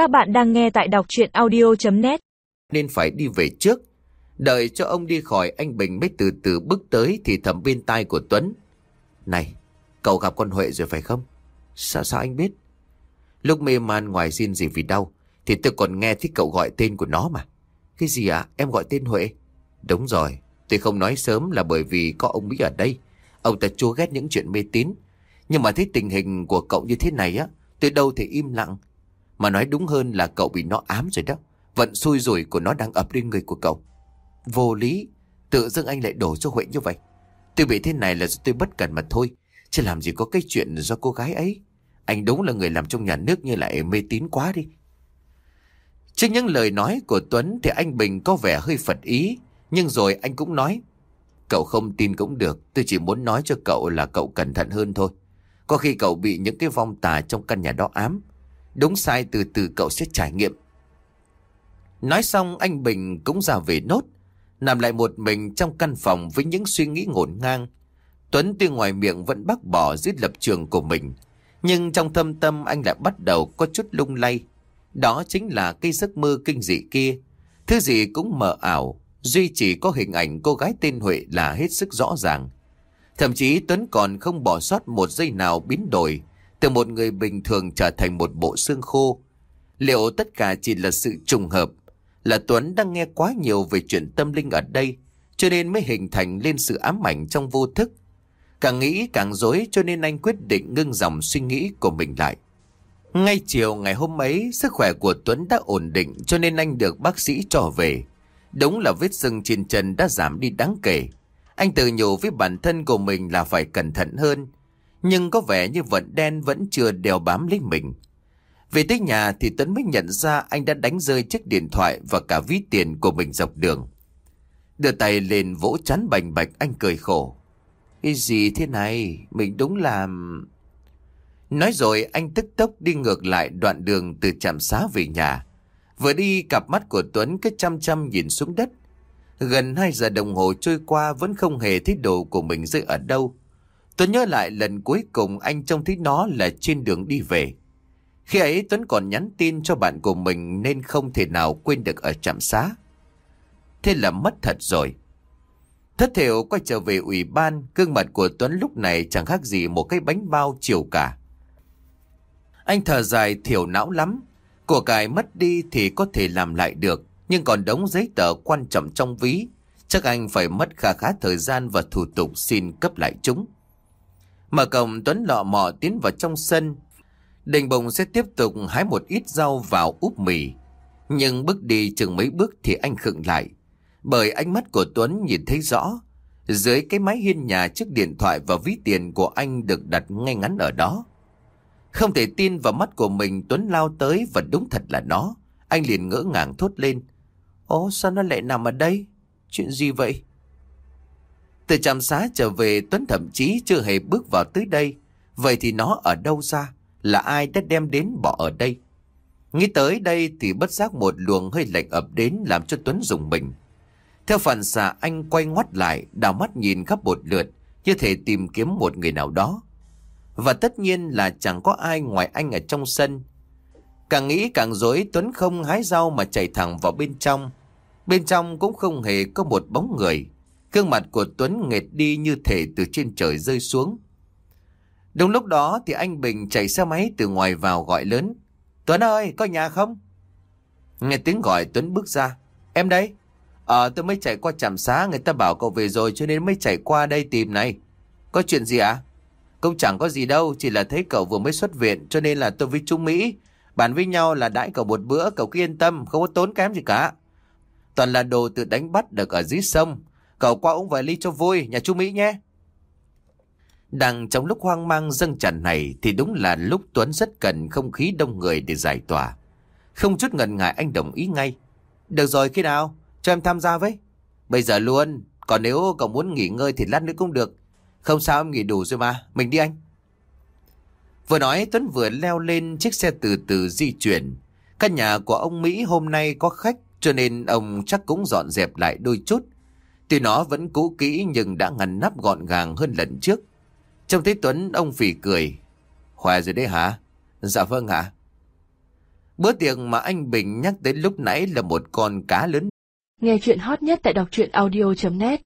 Các bạn đang nghe tại đọc chuyện audio.net Nên phải đi về trước. Đợi cho ông đi khỏi anh Bình mới từ từ bước tới thì thầm bên tai của Tuấn. Này, cậu gặp con Huệ rồi phải không? Sao sao anh biết? Lúc mê man ngoài xin gì vì đau thì tôi còn nghe thấy cậu gọi tên của nó mà. Cái gì ạ? Em gọi tên Huệ? Đúng rồi, tôi không nói sớm là bởi vì có ông Mỹ ở đây. Ông ta chua ghét những chuyện mê tín. Nhưng mà thấy tình hình của cậu như thế này á, tôi đâu thể im lặng. Mà nói đúng hơn là cậu bị nó ám rồi đó. Vận xui rồi của nó đang ập lên người của cậu. Vô lý, tự dưng anh lại đổ cho Huệ như vậy. Tôi bị thế này là do tôi bất cẩn mà thôi. Chứ làm gì có cái chuyện do cô gái ấy. Anh đúng là người làm trong nhà nước như lại mê tín quá đi. Trước những lời nói của Tuấn thì anh Bình có vẻ hơi phật ý. Nhưng rồi anh cũng nói. Cậu không tin cũng được. Tôi chỉ muốn nói cho cậu là cậu cẩn thận hơn thôi. Có khi cậu bị những cái vong tà trong căn nhà đó ám. Đúng sai, từ từ cậu sẽ trải nghiệm. Nói xong, anh Bình cũng ra về nốt. Nằm lại một mình trong căn phòng với những suy nghĩ ngổn ngang. Tuấn tuy ngoài miệng vẫn bác bỏ dưới lập trường của mình. Nhưng trong thâm tâm anh lại bắt đầu có chút lung lay. Đó chính là cái giấc mơ kinh dị kia. Thứ gì cũng mờ ảo. Duy chỉ có hình ảnh cô gái tên Huệ là hết sức rõ ràng. Thậm chí Tuấn còn không bỏ sót một giây nào biến đổi. Từ một người bình thường trở thành một bộ xương khô. Liệu tất cả chỉ là sự trùng hợp? Là Tuấn đang nghe quá nhiều về chuyện tâm linh ở đây. Cho nên mới hình thành lên sự ám ảnh trong vô thức. Càng nghĩ càng dối cho nên anh quyết định ngưng dòng suy nghĩ của mình lại. Ngay chiều ngày hôm ấy, sức khỏe của Tuấn đã ổn định cho nên anh được bác sĩ cho về. Đúng là vết sưng trên chân đã giảm đi đáng kể. Anh tự nhủ với bản thân của mình là phải cẩn thận hơn. Nhưng có vẻ như vận đen vẫn chưa đèo bám lấy mình. Về tới nhà thì Tuấn mới nhận ra anh đã đánh rơi chiếc điện thoại và cả ví tiền của mình dọc đường. Đưa tay lên vỗ chán bành bạch, anh cười khổ. Cái gì thế này? Mình đúng là... Nói rồi, anh tức tốc đi ngược lại đoạn đường từ trạm xá về nhà. Vừa đi, cặp mắt của Tuấn cứ chăm chăm nhìn xuống đất. Gần 2 giờ đồng hồ trôi qua, vẫn không hề thấy đồ của mình rơi ở đâu. Tuấn nhớ lại lần cuối cùng anh trông thấy nó là trên đường đi về. Khi ấy Tuấn còn nhắn tin cho bạn của mình nên không thể nào quên được ở trạm xá. Thế là mất thật rồi. Thất thiểu quay trở về ủy ban, gương mặt của Tuấn lúc này chẳng khác gì một cái bánh bao chiều cả. Anh thở dài thiểu não lắm. Của cải mất đi thì có thể làm lại được, nhưng còn đống giấy tờ quan trọng trong ví. Chắc anh phải mất khá khá thời gian và thủ tục xin cấp lại chúng. Mở cổng, Tuấn lọ mò tiến vào trong sân. Đình bồng sẽ tiếp tục hái một ít rau vào úp mì. Nhưng bước đi chừng mấy bước thì anh khựng lại. Bởi ánh mắt của Tuấn nhìn thấy rõ. Dưới cái mái hiên nhà chiếc điện thoại và ví tiền của anh được đặt ngay ngắn ở đó. Không thể tin vào mắt của mình, Tuấn lao tới và đúng thật là nó. Anh liền ngỡ ngàng thốt lên. Ồ, sao nó lại nằm ở đây? Chuyện gì vậy? Từ trạm xá trở về Tuấn thậm chí chưa hề bước vào tới đây. Vậy thì nó ở đâu ra? Là ai đã đem đến bỏ ở đây? Nghĩ tới đây thì bất giác một luồng hơi lạnh ập đến làm cho Tuấn dùng mình. Theo phản xạ anh quay ngoắt lại, đào mắt nhìn khắp một lượt, như thể tìm kiếm một người nào đó. Và tất nhiên là chẳng có ai ngoài anh ở trong sân. Càng nghĩ càng dối Tuấn không hái rau mà chạy thẳng vào bên trong. Bên trong cũng không hề có một bóng người. Cương mặt của Tuấn nghệt đi như thể từ trên trời rơi xuống. Đúng lúc đó thì anh Bình chạy xe máy từ ngoài vào gọi lớn. Tuấn ơi, có nhà không? Nghe tiếng gọi Tuấn bước ra. Em đây. Ờ, tôi mới chạy qua trạm xá, người ta bảo cậu về rồi cho nên mới chạy qua đây tìm này. Có chuyện gì ạ? À? Cũng chẳng có gì đâu, chỉ là thấy cậu vừa mới xuất viện cho nên là tôi với Trung Mỹ. Bàn với nhau là đãi cậu một bữa, cậu cứ yên tâm, không có tốn kém gì cả. Toàn là đồ tự đánh bắt được ở dưới sông. Cậu qua uống vài ly cho vui, nhà chú Mỹ nhé. Đang trong lúc hoang mang dâng tràn này thì đúng là lúc Tuấn rất cần không khí đông người để giải tỏa. Không chút ngần ngại anh đồng ý ngay. Được rồi khi nào? Cho em tham gia với. Bây giờ luôn. Còn nếu cậu muốn nghỉ ngơi thì lát nữa cũng được. Không sao em nghỉ đủ rồi mà. Mình đi anh. Vừa nói Tuấn vừa leo lên chiếc xe từ từ di chuyển. Căn nhà của ông Mỹ hôm nay có khách cho nên ông chắc cũng dọn dẹp lại đôi chút. Tuy nó vẫn cũ kỹ nhưng đã ngăn nắp gọn gàng hơn lần trước. Trông thấy Tuấn, ông phỉ cười. Khỏe rồi đấy hả? Dạ vâng ạ. Bữa tiệc mà anh Bình nhắc tới lúc nãy là một con cá lớn. Nghe chuyện hot nhất tại đọc truyện audio.net